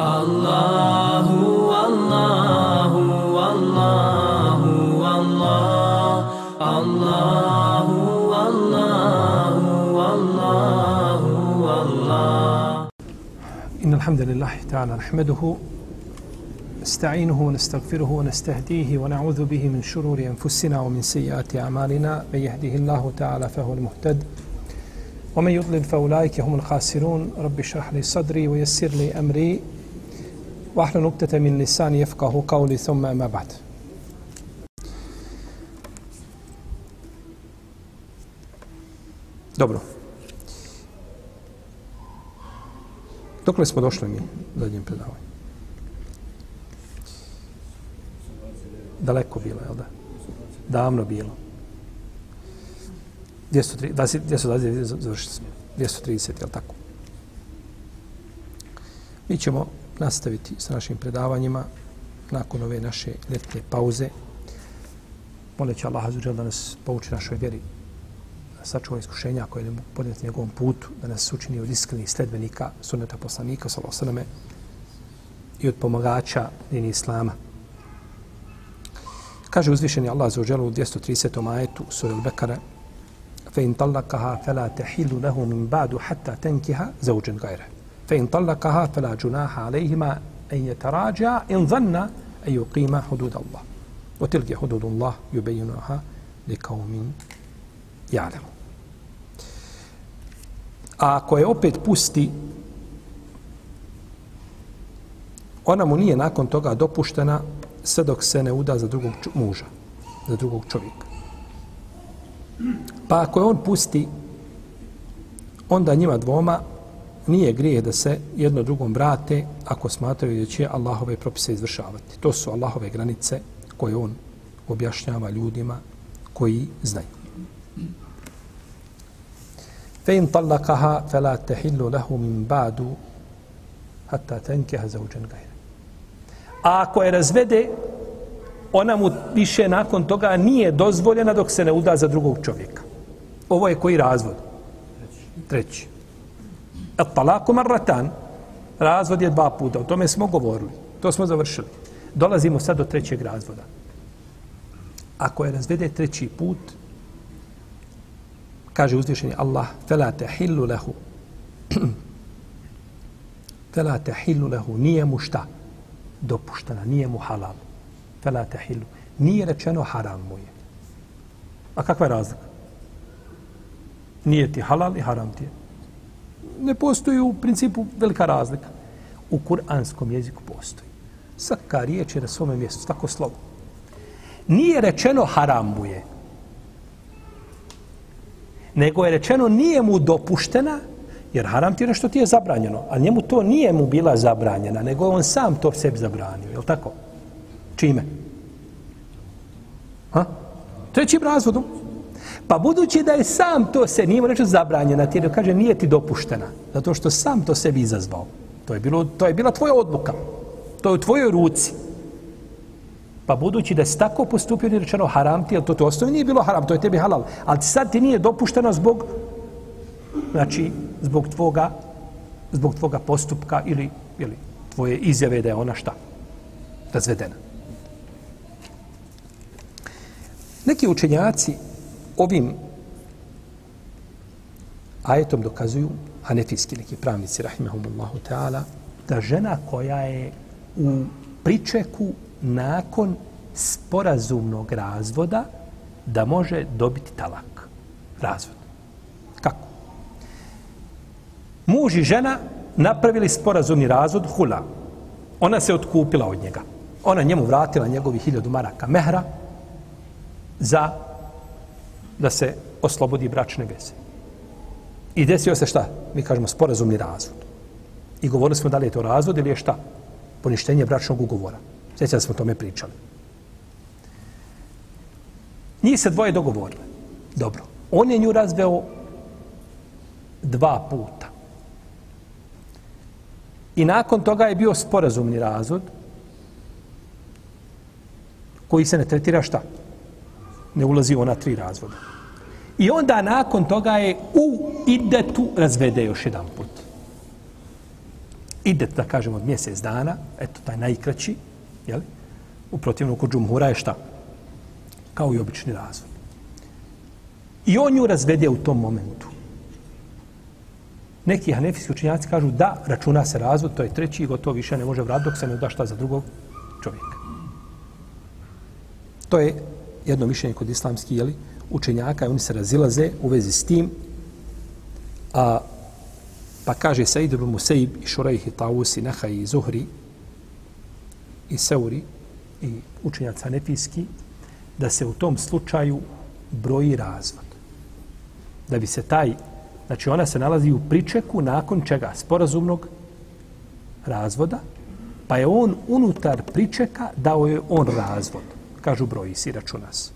Allahu, Allahu, Allahu, Allah, Allahu, Allahu, Allahu, Allah. إن الحمد لله تعالى نحمده نستعينه ونستغفره ونستهديه ونعوذ به من شرور أنفسنا ومن سيئات أعمالنا. من يهده الله تعالى فهو المهتد ومن يضلل فأولئك هم الخاسرون. رب اشرح لي صدري ويسر لي أمري وحل نقطة من لسان يفقه قولي ثم ما بعد Dobro. Dokle smo došli mi do njim predavanje? Daleko bilo, jel da? Davno bilo. 230, završili smo. 230, jel tako? Mi ćemo nastaviti sa našim predavanjima nakon ove naše ljetne pauze. Moleći Allah azuđel da nas pouči našoj vjeri, da sačuva iskušenja koje ne podnijeti njegovom putu, da nas učini od iskrenih sledbenika, sunneta poslanika, salosaname, i od pomagača njeni Islama. Kaže uzvišeni Allah azuđel u 230. ajetu sura al-Bekara, فإن طلقها فلا تحل له من بعد حتى تنكها زوجا غيره Fe in talakaha fela džunaha alejhima en je tarađa in zanna en yuqima hudud Allah. O tilke hudud Allah yubejinuha li kaumin ja'lemu. A ako je opet pusti, ona mu nije nakon toga dopuštena sve dok se ne uda za drugog muža, za drugog čovjeka. Pa ako je on pusti, onda njima dvoma nije grije da se jedno drugom vrate ako smatraju da će Allahove propise izvršavati. To su Allahove granice koje on objašnjava ljudima koji znaju. Fe in tallakaha fe la tehillu lehu min badu hatta tenkeha za uđen gajre. A ako je razvede, ona mu više nakon toga nije dozvoljena dok se ne uda za drugog čovjeka. Ovo je koji razvod? Treći. Et talaku marratan. Razvod je dva puta. O tome smo govorili. To smo završili. Dolazimo sad do trećeg razvoda. Ako je razvede treći put, kaže uzvišeni Allah, fela te hillu lehu. fela te hillu lehu. Nije mu šta? Dopuštena. Nije mu halal. Fela te hillu. Nije rečeno haram mu je. A kakva je razlika? Nije ti halal i haram ti je ne postoji u principu velika razlika. U kuranskom jeziku postoji. Svaka riječ je na svome mjestu, svako slovo. Nije rečeno haram mu je. Nego je rečeno nije mu dopuštena, jer haram ti je nešto ti je zabranjeno, a njemu to nije mu bila zabranjena, nego on sam to sebi zabranio. Je li tako? Čime? Ha? Trećim razvodom. Pa budući da je sam to se nije reći zabranjena, ti kaže nije ti dopuštena, zato što sam to sebi izazvao. To je, bilo, to je bila tvoja odluka. To je u tvojoj ruci. Pa budući da si tako postupio, nije rečeno haram ti, ali to te osnovi nije bilo haram, to je tebi halal. Ali sad ti nije dopušteno zbog, znači, zbog tvoga, zbog tvoga postupka ili, ili tvoje izjave da je ona šta? Razvedena. Neki učenjaci ovim ajetom dokazuju hanefijski neki pravnici, rahimahumullahu ta'ala, da žena koja je u pričeku nakon sporazumnog razvoda da može dobiti talak. Razvod. Kako? Muž i žena napravili sporazumni razvod hula. Ona se otkupila od njega. Ona njemu vratila njegovi hiljadu maraka mehra za da se oslobodi bračne veze. I desio se šta? Mi kažemo sporazumni razvod. I govorili smo da li je to razvod ili je šta? Poništenje bračnog ugovora. Sjeća da smo o tome pričali. Njih se dvoje dogovorile. Dobro. On je nju razveo dva puta. I nakon toga je bio sporazumni razvod koji se ne tretira šta? Ne ulazi ona tri razvoda. I onda nakon toga je u idetu razvede još jedan put. Idet, da kažemo, od mjesec dana, eto, taj najkraći, jel? U protivnom, kod džumhura je šta? Kao i obični razvod. I on ju razvede u tom momentu. Neki hanefijski učinjaci kažu da, računa se razvod, to je treći i gotovo više ne može vratiti dok se ne da šta za drugog čovjeka. To je jedno mišljenje kod islamskih jeli, učenjaka i oni se razilaze u vezi s tim. A, pa kaže Said ibn Musaib i Šurajh i Tausi, Neha i Zuhri i Seuri i učenjac Hanefijski da se u tom slučaju broji razvod. Da bi se taj Znači ona se nalazi u pričeku nakon čega? Sporazumnog razvoda. Pa je on unutar pričeka dao je on razvod. Kažu broji si računa se.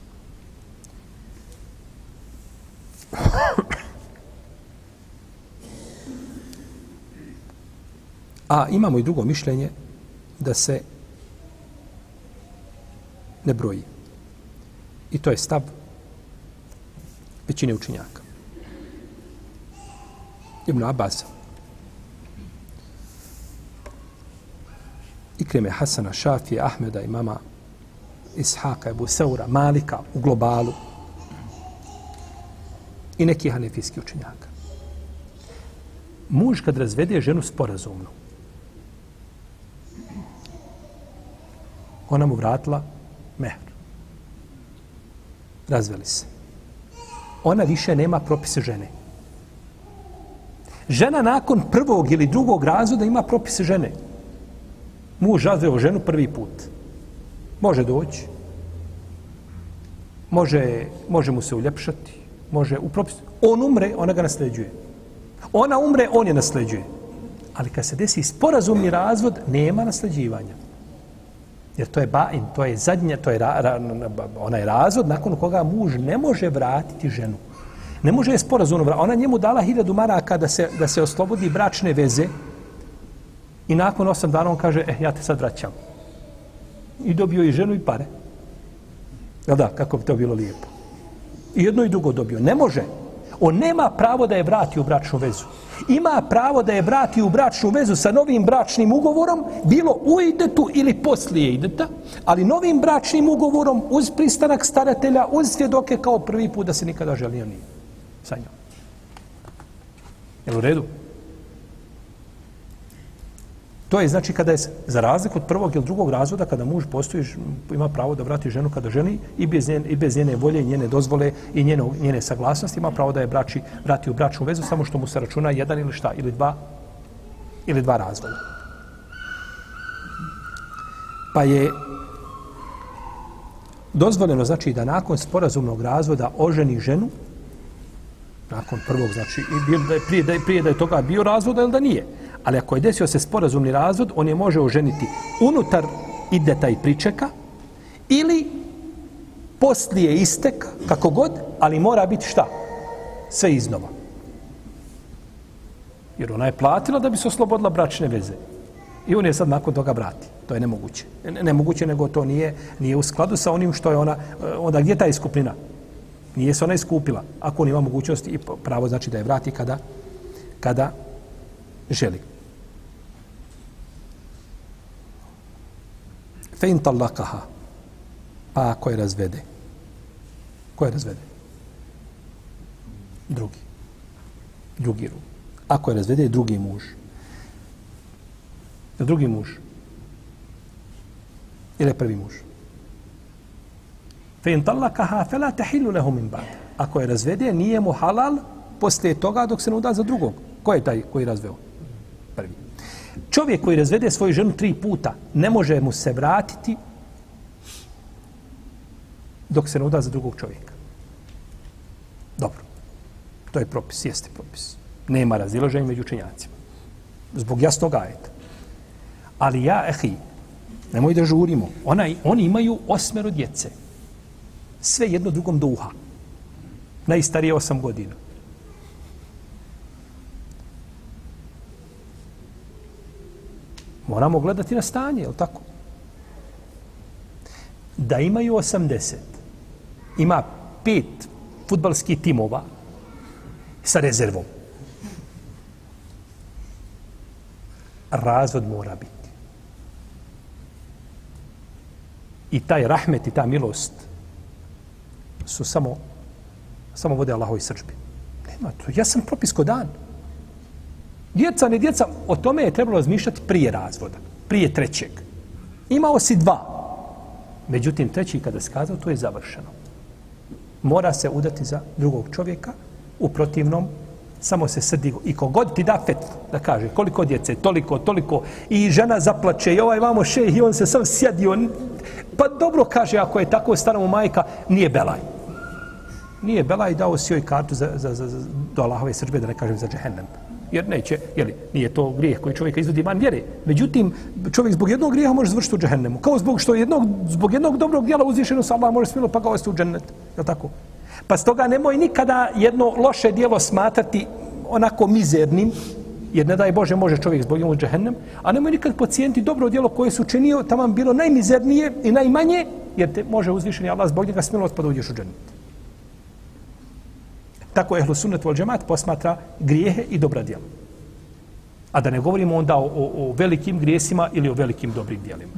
A imamo i drugo mišljenje da se ne broji. I to je stav većine učinjaka. Ibn Abbas. Ikreme Hasana, Šafije, Ahmeda, imama Ishaka, Ebu Seura, Malika u globalu i neki hanefijski učenjaka. Muž kad razvede ženu sporazumno, ona mu vratila mehr. Razveli se. Ona više nema propise žene. Žena nakon prvog ili drugog razvoda ima propise žene. Muž razveo ženu prvi put. Može doći. Može, može mu se uljepšati. Može u propisu. On umre, ona ga nasljeđuje. Ona umre, on je nasljeđuje. Ali kad se desi sporazumni razvod, nema nasljeđivanja. Jer to je bain, to je zadnja, to je ra, ra, onaj razvod nakon koga muž ne može vratiti ženu. Ne može je sporazumno vratiti. Ona njemu dala hiljadu maraka da se, da se oslobodi bračne veze i nakon osam dana on kaže, eh, ja te sad vraćam. I dobio i ženu i pare. Da, da, kako bi to bilo lijepo. I jedno i drugo dobio. Ne može. On nema pravo da je vrati u bračnu vezu. Ima pravo da je vrati u bračnu vezu sa novim bračnim ugovorom, bilo u idetu ili poslije ideta, ali novim bračnim ugovorom uz pristanak staratelja, uz svjedoke kao prvi put da se nikada želio nije sa njom. Jel u redu? To je znači kada je za razliku od prvog ili drugog razvoda, kada muž postoji, ima pravo da vrati ženu kada ženi i bez njene, i bez njene volje, njene dozvole i njene, njene saglasnosti, ima pravo da je brači, vrati u bračnu vezu, samo što mu se računa jedan ili šta, ili dva, ili dva razvoda. Pa je dozvoljeno znači da nakon sporazumnog razvoda oženi ženu nakon prvog, znači, i bil, da je prije, da je, prije da je toga bio razvod, ili da nije. Ali ako je desio se sporazumni razvod, on je može oženiti unutar ideta i pričeka ili poslije istek, kako god, ali mora biti šta? Sve iznova. Jer ona je platila da bi se oslobodila bračne veze. I on je sad nakon toga vrati. To je nemoguće. Nemoguće, nego to nije, nije u skladu sa onim što je ona, e, onda gdje je ta iskupnina? Nije se ona iskupila. Ako on ima mogućnost i pravo znači da je vrati kada, kada želi. Fe in talakaha. Pa ako je razvede. Ko je razvede? Drugi. Drugi ru. Ako je razvede, drugi muž. Je drugi muž? Ili je prvi muž? Fe in talakaha fe la tehillu lehu min ba'd. Ako je razvede, nije mu halal poslije toga dok se ne uda za drugog. Ko je taj koji je razveo? Prvi. Čovjek koji razvede svoju ženu tri puta, ne može mu se vratiti dok se ne uda za drugog čovjeka. Dobro. To je propis, jeste propis. Nema razilaženja među učenjacima. Zbog jasnog ajeta. Ali ja, ehi, nemoj da žurimo. Ona, oni imaju osmero djece sve jedno drugom duha. Najstarije osam godina. Moramo gledati na stanje, je li tako? Da imaju 80, ima pet futbalskih timova sa rezervom. razvod mora biti. I taj rahmet i ta milost su samo samo vode Allahovi srđbi. Nema to. Ja sam propis ko dan. Djeca, ne djeca, o tome je trebalo razmišljati prije razvoda. Prije trećeg. Imao si dva. Međutim, treći kada se kazao, to je završeno. Mora se udati za drugog čovjeka, u protivnom samo se srdi i kogod ti da fet da kaže koliko djece, toliko, toliko i žena zaplače i ovaj vamo šeh, i on se sam sjedio pa dobro kaže ako je tako stara mu majka nije belaj nije belaj dao si joj kartu za, za, za, za do Allahove srđbe da ne kažem za džehennem jer neće, jeli, nije to grijeh koji čovjeka izvodi van vjere. Međutim, čovjek zbog jednog grijeha može završiti u džehennemu. Kao zbog što jednog, zbog jednog dobrog djela uzvišeno sa Allah može smilo pa ga u džennet. Je tako? Pa stoga nemoj nikada jedno loše dijelo smatrati onako mizernim, jer ne daj Bože može čovjek zbog njega u džehennem, a nemoj nikad pocijenti dobro dijelo koje su učinio tamo bilo najmizernije i najmanje, jer te može uzvišeni Allah zbog njega smilost pa da uđeš u džennet. Tako ehlu sunnet vol džemat posmatra grijehe i dobra djela. A da ne govorimo onda o, o, o velikim grijesima ili o velikim dobrim djelima.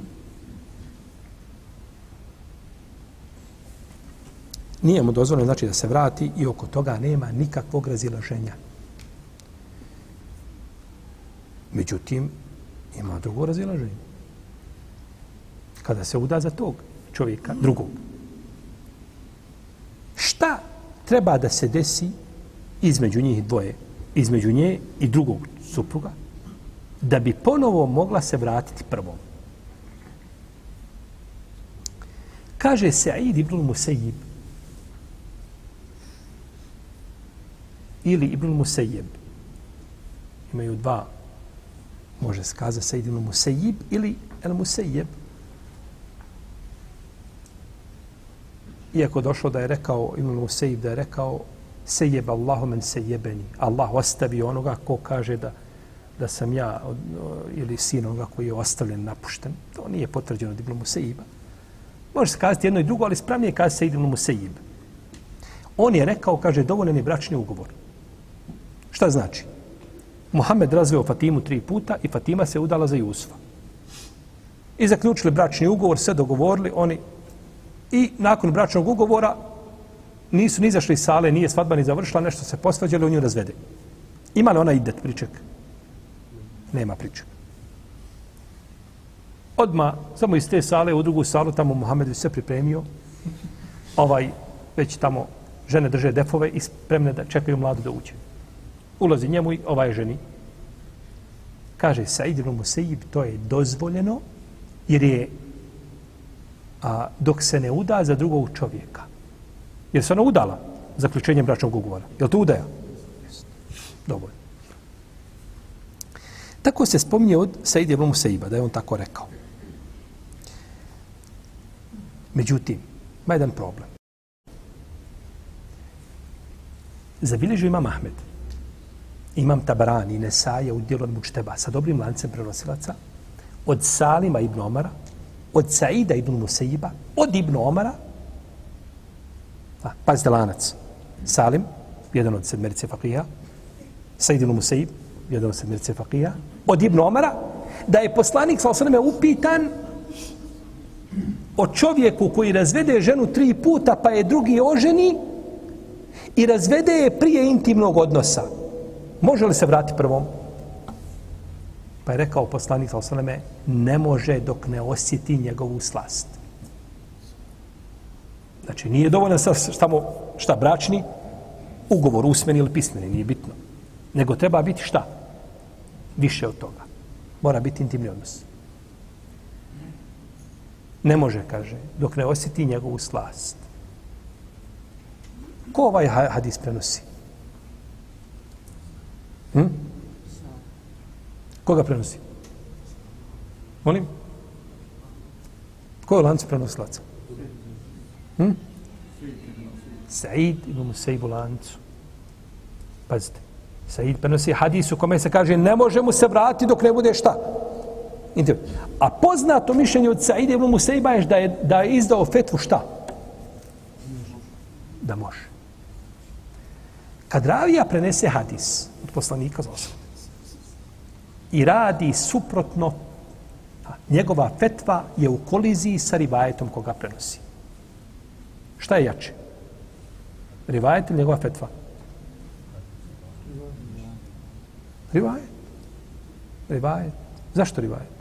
Nije mu dozvoljeno znači da se vrati i oko toga nema nikakvog razilaženja. Međutim, ima drugo razilaženje. Kada se uda za tog čovjeka, drugog. Šta treba da se desi između njih dvoje, između nje i drugog supruga, da bi ponovo mogla se vratiti prvom. Kaže se Aid ibn Musejib ili ibn Musejib. Imaju dva, može se kazati Said ibn Musejib ili El Musejib. Iako došlo da je rekao Ibn Musejib da je rekao sejeb Allahu men sejebeni. Allah ostavi onoga ko kaže da da sam ja ili sin onoga koji je ostavljen, napušten. To nije potvrđeno od Ibn Musejiba. Može se kazati jedno i drugo, ali spravnije kaže se Ibn Musejib. On je rekao, kaže, dovoljen je bračni ugovor. Šta znači? Muhammed razveo Fatimu tri puta i Fatima se udala za Jusufa. I zaključili bračni ugovor, sve dogovorili, oni i nakon bračnog ugovora nisu ni izašli iz sale, nije svadba ni završila, nešto se posvađali, u nju razvede. Ima li ona idet priček? Nema priček. Odma samo iz te sale u drugu salu, tamo Muhammed se pripremio, ovaj, već tamo žene drže defove i spremne da čekaju mladu da uđe. Ulazi njemu i ovaj ženi. Kaže, Said ibn Musaib, to je dozvoljeno, jer je a, dok se ne uda za drugog čovjeka. Jer se ona udala zaključenjem bračnog ugovora. Je li to udaja? Dovoljno. Tako se spominje od Said ibn Musaiba, da je on tako rekao. Međutim, ima jedan problem. Zabilježio imam Ahmed. Imam Tabarani Nesaje u dijelu od Mučteba sa dobrim lancem prenosilaca od Salima ibn Omara, od Saida ibn Musaiba, od ibn Omara, a, pazite lanac, Salim, jedan od sedmerice fakija, Said ibn Musaib, jedan od sedmerice fakija, od ibn Omara, da je poslanik sa osaname upitan o čovjeku koji razvede ženu tri puta pa je drugi oženi i razvede je prije intimnog odnosa. Može li se vrati prvom? Pa je rekao poslanik sa osaname, ne može dok ne osjeti njegovu slast. Znači, nije dovoljno sa samo šta bračni ugovor, usmeni ili pismeni, nije bitno. Nego treba biti šta? Više od toga. Mora biti intimni odnos. Ne može, kaže, dok ne osjeti njegovu slast. Ko ovaj hadis prenosi? Hm? Koga prenosi? Molim? Ko je lancu prenosilaca? Hm? Said ibn Musaib u lancu. Pazite. Said prenosi hadis u kome se kaže ne može mu se vratiti dok ne bude šta. A poznato mišljenje od Said ibn Musaiba je da je, da je izdao fetvu šta? Da može. Kad ravija prenese hadis od poslanika za osam, i radi suprotno, njegova fetva je u koliziji sa rivajetom koga prenosi. Šta je jače? Rivajet ili njegova fetva? Rivajet. Rivajet. Zašto rivajet?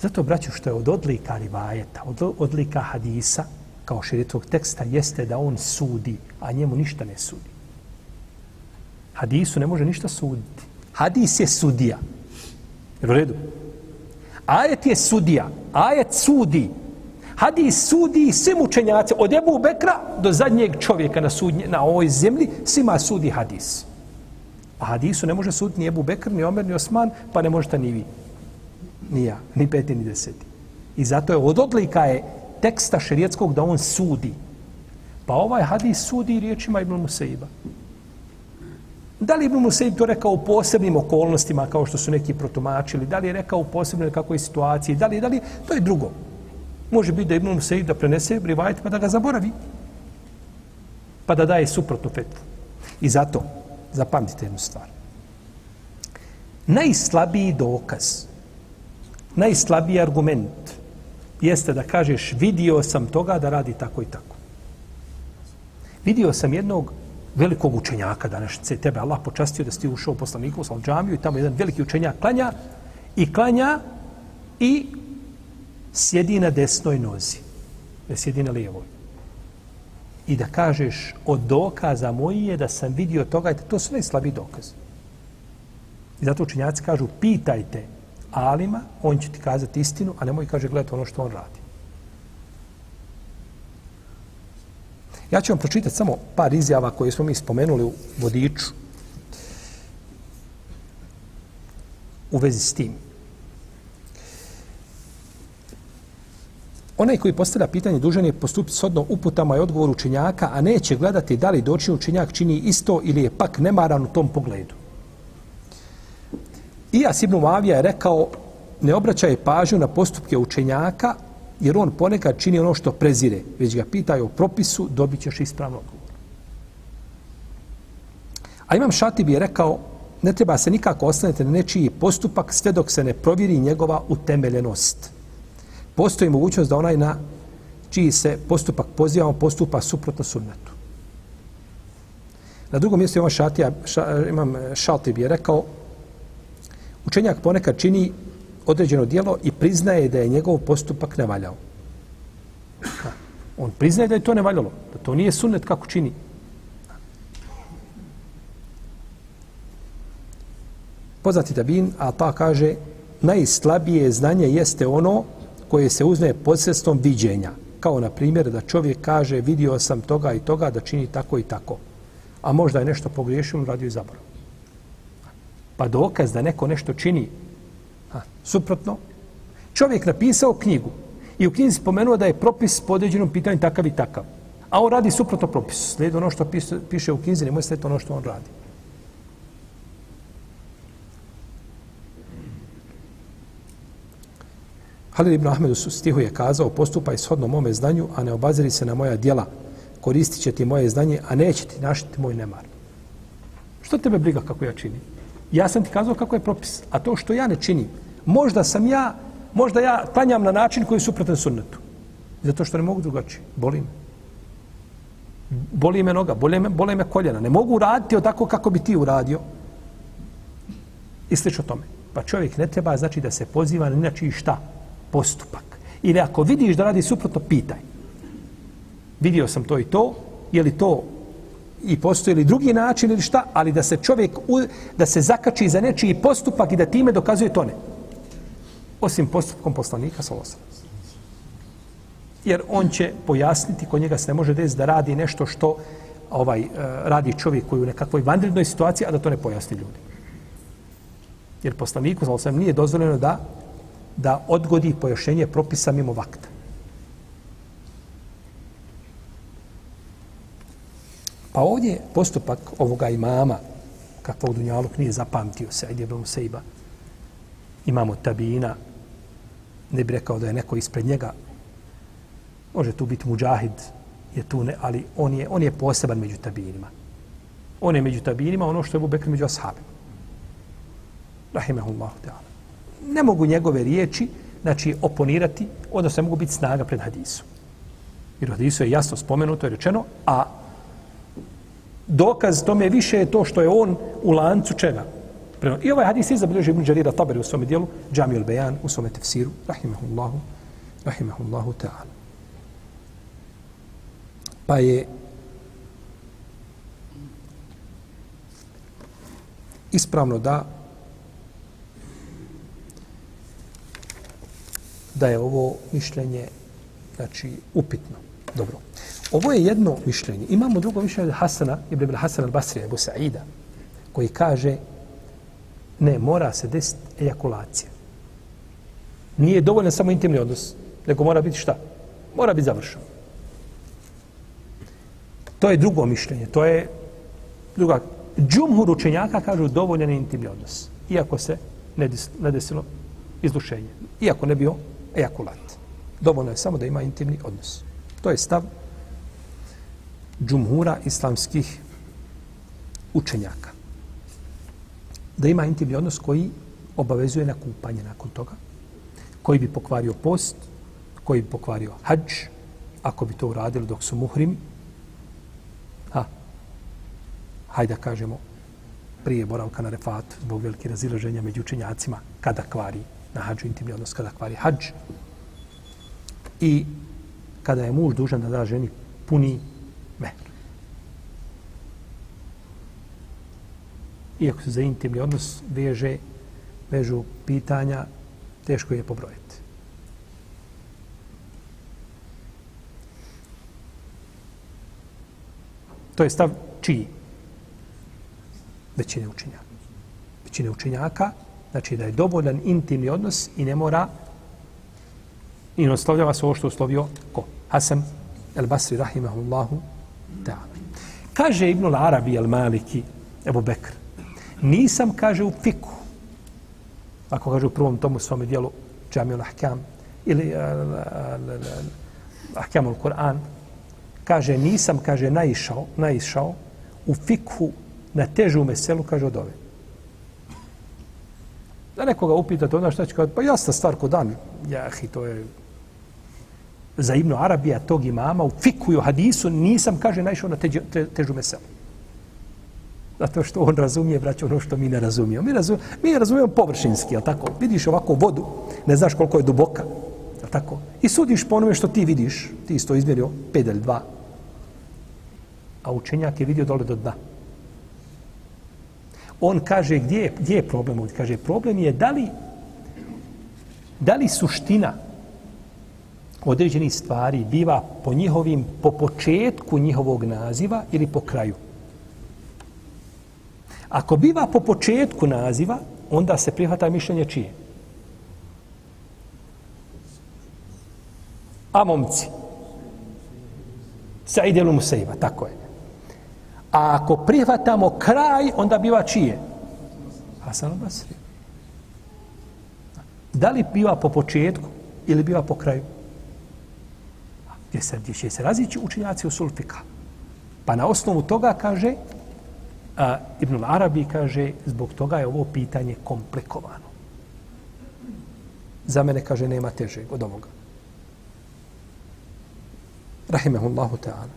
Zato, braću, što je od odlika rivajeta, od odlika hadisa, kao širitovog teksta, jeste da on sudi, a njemu ništa ne sudi. Hadisu ne može ništa suditi. Hadis je sudija. Jer u redu? Ajet je sudija. Ajet sudi. Hadis sudi svim učenjaci, od Ebu Bekra do zadnjeg čovjeka na, sudnje, na ovoj zemlji, svima sudi hadis. A hadisu ne može suditi ni Ebu Bekr, ni Omer, ni Osman, pa ne možete ni vi. Ni ja, ni peti, ni deseti. I zato je od odlika je teksta šerijetskog da on sudi. Pa ovaj hadis sudi riječima Ibn Musaiba. Da li Ibn Musaib to rekao u posebnim okolnostima, kao što su neki protumačili, da li je rekao u posebnoj kakvoj situaciji, da li, da li, to je drugo. Može biti da Ibn Musaib da prenese rivajet pa da ga zaboravi. Pa da daje suprotnu fetvu. I zato, zapamtite jednu stvar. Najslabiji dokaz, najslabiji argument jeste da kažeš vidio sam toga da radi tako i tako. Vidio sam jednog velikog učenjaka današnjice, tebe Allah počastio da si ti ušao u poslaniku sa džamiju i tamo jedan veliki učenjak klanja i klanja i sjedi na desnoj nozi, ne sjedi na lijevoj. I da kažeš od dokaza moji je da sam vidio toga, to su najslabiji dokaz. I zato učenjaci kažu, pitajte alima, on će ti kazati istinu, a nemoj kaže gledati ono što on radi. Ja ću vam pročitati samo par izjava koje smo mi spomenuli u vodiču u vezi s tim. Onaj koji postavlja pitanje dužan je postupiti s odno uputama i odgovoru učinjaka, a neće gledati da li doći učinjak čini isto ili je pak nemaran u tom pogledu. Ijas ibn Mavija je rekao ne obraćaj pažnju na postupke učenjaka jer on ponekad čini ono što prezire. Već ga pitaju o propisu, dobit ćeš ispravno odgovor. A imam šati bi je rekao ne treba se nikako ostanete na nečiji postupak sve dok se ne provjeri njegova utemeljenost. Postoji mogućnost da onaj na čiji se postupak pozivamo postupa suprotno sunnetu. Na drugom mjestu imam, šatija, ša, imam Šatib bi je rekao učenjak ponekad čini određeno dijelo i priznaje da je njegov postupak nevaljao. On priznaje da je to nevaljalo, da to nije sunnet kako čini. Poznati tabin, a ta kaže, najslabije znanje jeste ono koje se uzme posredstvom viđenja. Kao na primjer da čovjek kaže vidio sam toga i toga da čini tako i tako. A možda je nešto pogriješio, radio i zaborav. Pa dokaz da neko nešto čini suprotno, čovjek napisao knjigu i u knjizi spomenuo da je propis po određenom pitanju takav i takav. A on radi suprotno propisu. Slijedi ono što piše, piše u knjizi, nemoj slijediti ono što on radi. Halil ibn Ahmed u stihu je kazao, postupaj shodno mome znanju, a ne obaziri se na moja dijela. Koristit će ti moje znanje, a neće ti našiti moj nemar. Što tebe briga kako ja činim? Ja sam ti kazao kako je propis. A to što ja ne činim, možda sam ja, možda ja klanjam na način koji je suprotan sunnetu. Zato što ne mogu drugačije. Boli me. Boli me noga, boli me, boli me koljena. Ne mogu raditi o tako kako bi ti uradio. I slično tome. Pa čovjek ne treba znači da se poziva na inači šta? Postupak. Ili ako vidiš da radi suprotno, pitaj. Vidio sam to i to, je li to i postoji li drugi način ili šta, ali da se čovjek, u, da se zakači za nečiji postupak i da time dokazuje to ne. Osim postupkom poslanika sa osam. Jer on će pojasniti, kod njega se ne može desiti da radi nešto što ovaj eh, radi čovjek koji u nekakvoj vanrednoj situaciji, a da to ne pojasni ljudi. Jer poslaniku sa sam, nije dozvoljeno da da odgodi pojašnjenje propisa mimo vakta. Pa ovdje postupak ovoga imama, kakvog Dunjaluk nije zapamtio se, ajde bilo Sejba, imamo tabina, ne bi rekao da je neko ispred njega, može tu biti muđahid, je tu ne, ali on je, on je poseban među tabinima. On je među tabinima ono što je Bubekr među ashabima. Rahimahullahu ta'ala. Ne mogu njegove riječi, znači, oponirati, odnosno ne mogu biti snaga pred hadisom. Jer u hadisu je jasno spomenuto i rečeno, a dokaz tome više je to što je on u lancu čega? I ovaj hadis je zabilježio Ibn Đarira Tabari u svome dijelu, Džami al-Bayan u svome tefsiru, rahimahullahu, rahimahullahu ta'ala. Pa je ispravno da da je ovo mišljenje znači upitno. Dobro. Ovo je jedno mišljenje. Imamo drugo mišljenje od Hasana, Ibn Hasan al-Basrija, Ebu Sa'ida, koji kaže ne, mora se desiti ejakulacija. Nije dovoljno samo intimni odnos, nego mora biti šta? Mora biti završeno. To je drugo mišljenje. To je druga. Džumhur učenjaka kažu dovoljan intimni odnos. Iako se ne desilo izlušenje, Iako ne bio ejakulat. Dovoljno je samo da ima intimni odnos. To je stav džumhura islamskih učenjaka. Da ima intimni odnos koji obavezuje na kupanje nakon toga, koji bi pokvario post, koji bi pokvario hađ, ako bi to uradili dok su muhrim, ha, hajde da kažemo, prije boravka na refatu, zbog velike razilaženja među učenjacima, kada kvari na hađu intimni odnos, kada kvari hađ. I kada je muž dužan da da ženi puni mehr. Iako se za intimni odnos veže, vežu pitanja, teško je pobrojiti. To je stav čiji? Većine učenjaka. Većine učenjaka, znači da je dovoljan intimni odnos i ne mora i ne oslovljava se ovo što oslovio ko? Hasan el Basri rahimahullahu ta'ala. Kaže Ibn Arabi el Maliki, Ebu Bekr, nisam, kaže, u fiku, ako kaže u prvom tomu svome dijelu Džamil Ahkam, ili eh, Ahkamul Kur'an, kaže, nisam, kaže, naišao, naišao u fikhu na težu meselu, kaže, od ove. Da nekoga upitate onda šta će kao, pa jasna stvar ko dan, jahi, to je za Ibnu Arabija tog imama u fiku i u hadisu nisam, kaže, naišao na teđu, te, težu meselu. Zato što on razumije, braćo, ono što mi ne razumijemo. Mi, razum, mi razumijemo površinski, jel tako? Vidiš ovako vodu, ne znaš koliko je duboka, jel tako? I sudiš po onome što ti vidiš, ti isto izmjerio 5 ili 2, a učenjak je vidio dole do dna. On kaže, gdje je, gdje je problem? On kaže, problem je da li, da li suština određenih stvari biva po njihovim, po početku njihovog naziva ili po kraju. Ako biva po početku naziva, onda se prihvata mišljenje čije? A momci. Said idelu Musaiba, tako je. A ako prihvatamo kraj, onda biva čije? Hasan al-Basri. Da li biva po početku ili biva po kraju? gdje se, gdje će se razići učinjaci u sulfika. Pa na osnovu toga kaže, a, Ibn Arabi kaže, zbog toga je ovo pitanje komplikovano. Za mene kaže, nema teže od ovoga. Rahimehullahu ta'ala.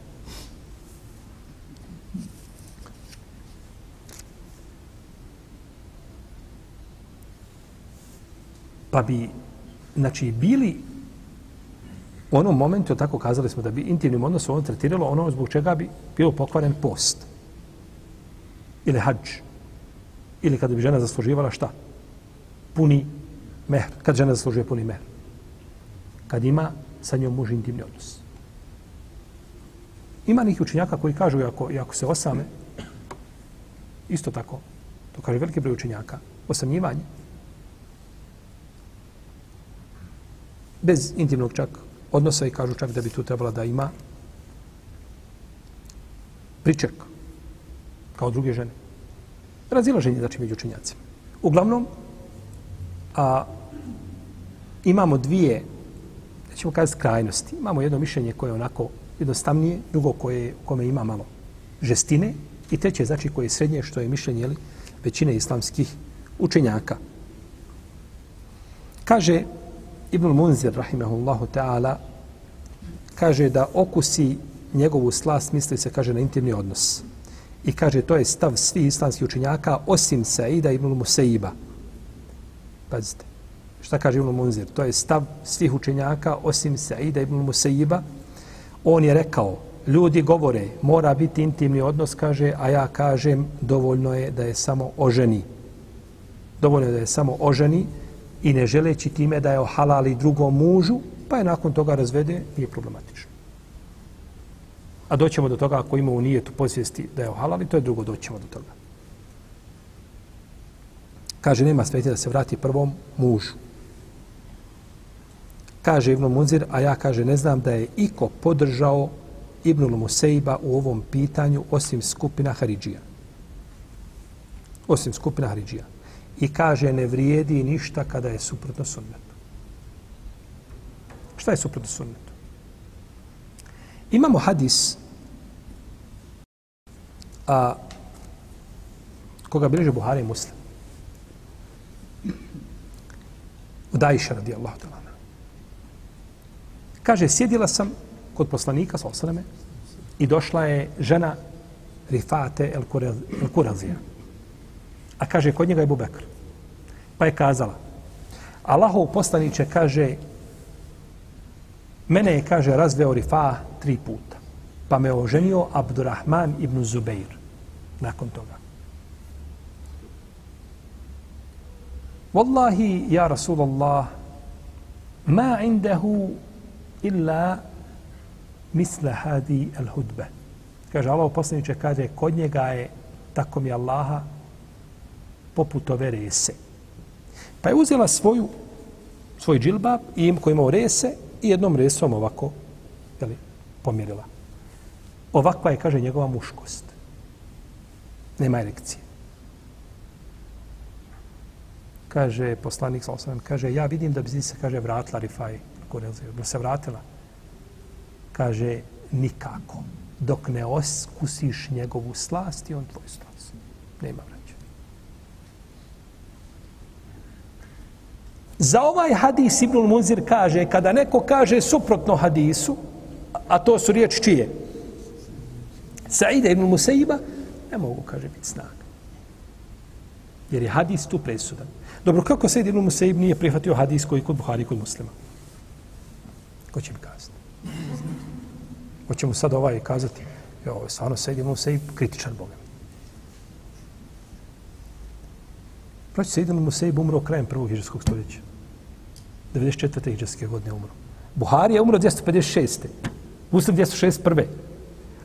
Pa bi, znači, bili u onom momentu, tako kazali smo, da bi intimnim odnosom ono tretiralo ono zbog čega bi bio pokvaren post. Ili hađ. Ili kada bi žena zasluživala šta? Puni mehr. Kad žena zaslužuje puni mehr. Kad ima sa njom muž intimni odnos. Ima nekih učenjaka koji kažu, ako, ako se osame, isto tako, to kaže veliki broj učenjaka, osamljivanje, bez intimnog čak odnosa i kažu čak da bi tu trebala da ima priček kao druge žene. Razilaženje znači među učenjacima. Uglavnom, a, imamo dvije, da ćemo kazati krajnosti. Imamo jedno mišljenje koje je onako jednostavnije, drugo koje, kome ima malo žestine i treće znači koje je srednje što je mišljenje jeli, većine islamskih učenjaka. Kaže Ibn Munzir, rahimahullahu ta'ala, kaže da okusi njegovu slast, misli se, kaže, na intimni odnos. I kaže, to je stav svih islamskih učenjaka, osim Saida ibn Musaiba. Pazite. Šta kaže Ibn Munzir? To je stav svih učenjaka, osim Saida ibn Musaiba. On je rekao, ljudi govore, mora biti intimni odnos, kaže, a ja kažem, dovoljno je da je samo oženi. Dovoljno je da je samo oženi i ne želeći time da je ohalali drugom mužu, pa je nakon toga razvede, nije problematično. A doćemo do toga ako ima u nijetu posvijesti da je ohalali, to je drugo, doćemo do toga. Kaže, nema sveti da se vrati prvom mužu. Kaže Ibn Munzir, a ja kaže, ne znam da je iko podržao Ibn Musejba u ovom pitanju osim skupina Haridžija. Osim skupina Haridžija. I kaže, ne vrijedi ništa kada je suprotno sunnetu. Šta je suprotno sunnetu? Imamo hadis a, koga bilježe Buhari i Muslim. Od Aisha radijallahu ta'ala. Kaže, sjedila sam kod poslanika, sa osaname, i došla je žena Rifate el Kurazija. A kaže, kod njega je Bubekr. Pa je kazala, Allahov poslaniće kaže, mene je, kaže, razveo Rifa tri puta. Pa me oženio Abdurrahman ibn Zubeir nakon toga. Wallahi, ja Rasulallah, ma indahu illa misle hadi al hudbe. Kaže, Allah poslaniče kaže, kod njega je, tako mi Allaha, poput ove rese. Pa je uzela svoju, svoj džilbab i im koji imao rese i jednom resom ovako jeli, pomjerila. Ovakva je, kaže, njegova muškost. Nema erekcije. Kaže poslanik sa osam, kaže, ja vidim da bi se, kaže, vratila Rifaj, da se vratila kaže nikako dok ne oskusiš njegovu slast i on tvoj slast. Nema vraća. Za ovaj hadis Ibnul Munzir kaže, kada neko kaže suprotno hadisu, a to su riječi čije? Saida ibn Musaiba, ne mogu, kaže, biti snaga. Jer je hadis tu presudan. Dobro, kako Said ibn Musaib nije prihvatio hadis koji kod Buhari kod muslima? Ko će mi kazati? Hoćemo sad ovaj kazati, jo, stvarno se ibn Museib kritičan Boga. Proći se idemo Museib umro krajem prvog hiđarskog stoljeća. 94. hiđarske godine umro. Buhari je umro 256. Muslim 261.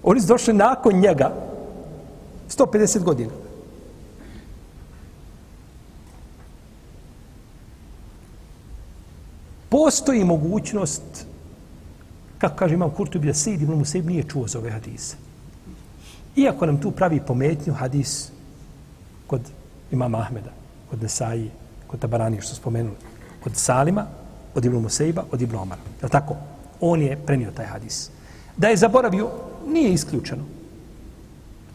Oni su došli nakon njega 150 godina. Postoji mogućnost kako kaže imam Kurtubi, da Sejid ibn Musaib nije čuo za ove hadise. Iako nam tu pravi pometnju hadis kod imama Ahmeda, kod Nesaije, kod Tabarani, što spomenuli, kod Salima, od Ibn Musaiba, od Ibn Omara. Je tako? On je prenio taj hadis. Da je zaboravio, nije isključeno.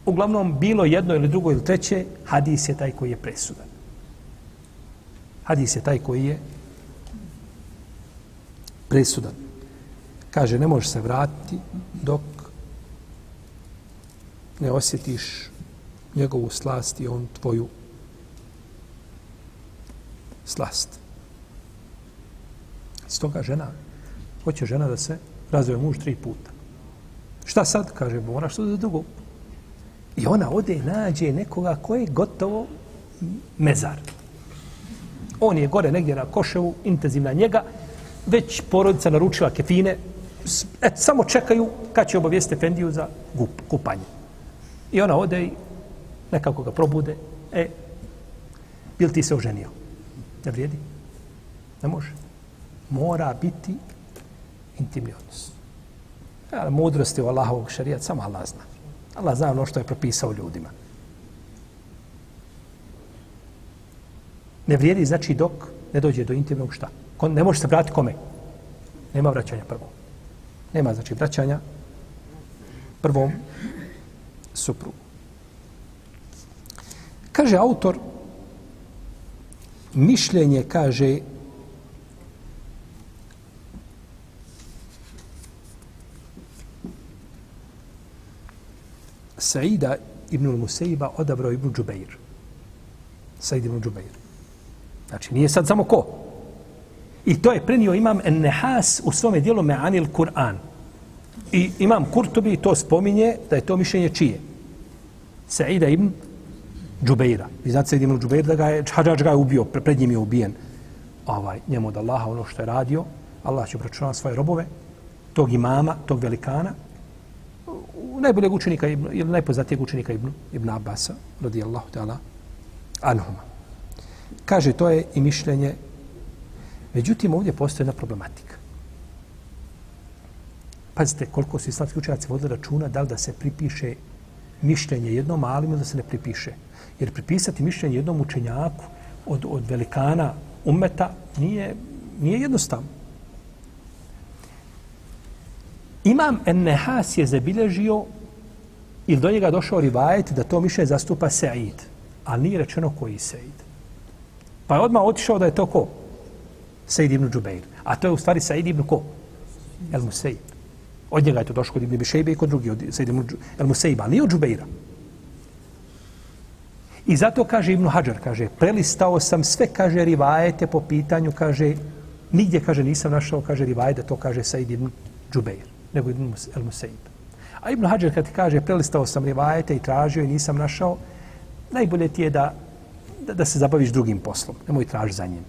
Uglavnom, bilo jedno ili drugo ili treće, hadis je taj koji je presudan. Hadis je taj koji je presudan. Kaže, ne možeš se vratiti dok ne osjetiš njegovu slast i on tvoju slast. Iz toga žena, hoće žena da se razvoje muž tri puta. Šta sad? Kaže, moraš to za drugog. I ona ode i nađe nekoga koji je gotovo mezar. On je gore negdje na koševu, intenzivna njega, već porodica naručila kefine, et, samo čekaju kad će obavijesti Efendiju za gup, kupanje. I ona ode i nekako ga probude. E, bil ti se oženio? Ne vrijedi? Ne može. Mora biti intimni odnos. Ja, mudrosti u Allahovog šarijat samo Allah zna. Allah zna ono što je propisao ljudima. Ne vrijedi znači dok ne dođe do intimnog šta. Ne može se vratiti kome? Nema vraćanja prvo. Nema znači vraćanja prvom suprugu. Kaže autor mišljenje kaže Saida ibn Musejba odabrao ibn Džubeir. Said ibn Džubeir. Znači, nije sad samo ko. I to je prenio imam Ennehas u svome dijelu Me'anil Kur'an. I imam Kurtobi to spominje da je to mišljenje čije? Saida ibn Džubeira. Vi znate Said ibn Džubeir da ga je, Hadžađ ga je ubio, pred njim je ubijen. Ovaj, njemu od Allaha ono što je radio, Allah će obračunati svoje robove, tog imama, tog velikana, najboljeg učenika ili najpoznatijeg učenika Ibn, Ibn Abasa, radijallahu ta'ala, anhuma. Kaže, to je i mišljenje. Međutim, ovdje postoje jedna problematika. Pazite, koliko su islamski učenjaci vodili računa da li da se pripiše mišljenje jednom alimu ili da se ne pripiše. Jer pripisati mišljenje jednom učenjaku od, od velikana umeta nije, nije jednostavno. Imam Ennehas je zabilježio ili do njega došao rivajet da to mišljenje zastupa Said. Ali nije rečeno koji Said. Pa je odmah otišao da je to ko? Said ibn Džubeir. A to je u stvari Said ibn ko? El Museib. Od njega je to došlo kod Ibn Bišejbe i kod drugi od Said ibn El Museiba, Ali nije od Džubeira. I zato kaže Ibn Hajar, kaže, prelistao sam sve, kaže, rivajete po pitanju, kaže, nigdje, kaže, nisam našao, kaže, rivajete, to kaže Said ibn Džubeir, nego Ibn El Musaib. A Ibn Hajar kad ti kaže prelistao sam rivajete i tražio i nisam našao, najbolje ti je da, da, da se zabaviš drugim poslom. Nemoj traži za njim.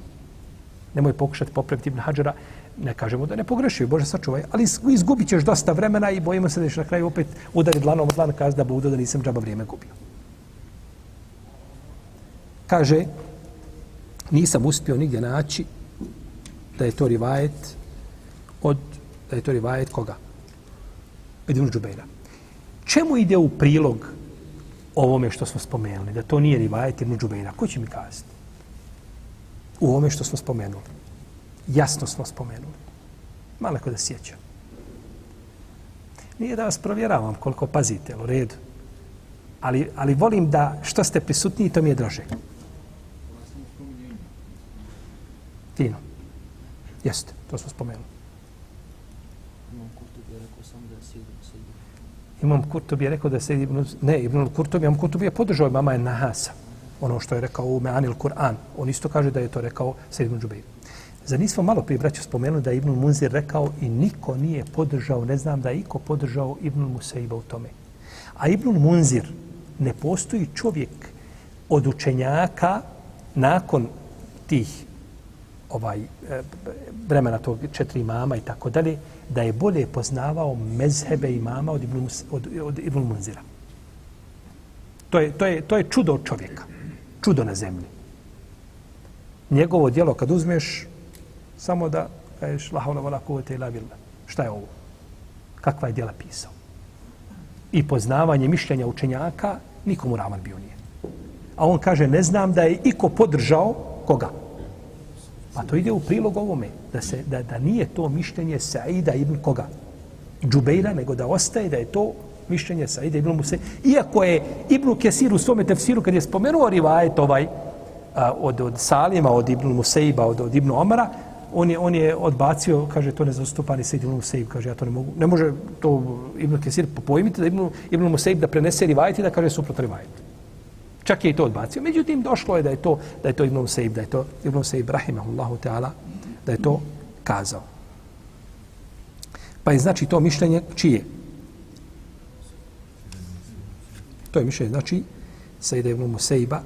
Nemoj pokušati popraviti Ibn Hajara. Ne kažemo da ne pogrešio, Bože sačuvaj, ali izgubit ćeš dosta vremena i bojimo se da ćeš na kraju opet udari dlanom od dlana kazi da budu da nisam džaba vrijeme gubio. Kaže, nisam uspio nigdje naći da je to rivajet od, da je to rivajet koga? Ibn Džubeira. Čemu ide u prilog ovome što smo spomenuli? Da to nije rivajet Ibn Džubeira. Ko će mi kazati? U ovome što smo spomenuli. Jasno smo spomenuli. Maleko da sjećam. Nije da vas provjeravam koliko pazite, u redu. Ali, ali volim da što ste prisutniji, to mi je draže. Fino. Jeste, to smo spomenuli. Imam Kurtob je rekao da se Ibn, ne, Ibn Kurtob, Imam Kurtob je podržao mama je Nahasa, ono što je rekao u Me'anil Kur'an. On isto kaže da je to rekao Sejid Ibn Džubeir. Za nismo malo prije braća spomenuli da je Ibn Munzir rekao i niko nije podržao, ne znam da je iko podržao Ibn Musaiba u tome. A Ibn Munzir ne postoji čovjek od učenjaka nakon tih ovaj e, vremena tog četiri mama i tako dalje, da je bolje poznavao mezhebe imama od Ibn, od, od Ibn Munzira. To je, to, je, to je čudo čovjeka. Čudo na zemlji. Njegovo djelo kad uzmeš, samo da kažeš la havla wala kuvvete illa billah. Šta je ovo? Kakva je djela pisao? I poznavanje mišljenja učenjaka nikomu raman bio nije. A on kaže, ne znam da je iko podržao koga? Pa to ide u prilog ovome, da, se, da, da nije to mišljenje Saida ibn koga? Džubeira, nego da ostaje da je to mišljenje Saida ibn Muse. Iako je Ibn Kesir u svome tefsiru, kad je spomenuo rivajet ovaj, a, od, od Salima, od Ibn Museiba, od, od Ibn Omara, on je, on je odbacio, kaže, to ne zastupa ni Said ibn Museib, kaže, ja to ne mogu. Ne može to Ibn Kesir pa pojmiti da Ibn, ibn Museib da prenese rivajet i da kaže suprotno rivajet. Čak je i to odbacio. Međutim, došlo je da je to, da je to Ibn Usaib, da je to Ibn Usaib, rahimahullahu ta'ala, da je to kazao. Pa je znači to mišljenje čije? To je mišljenje, znači, Sejda ibn Musaiba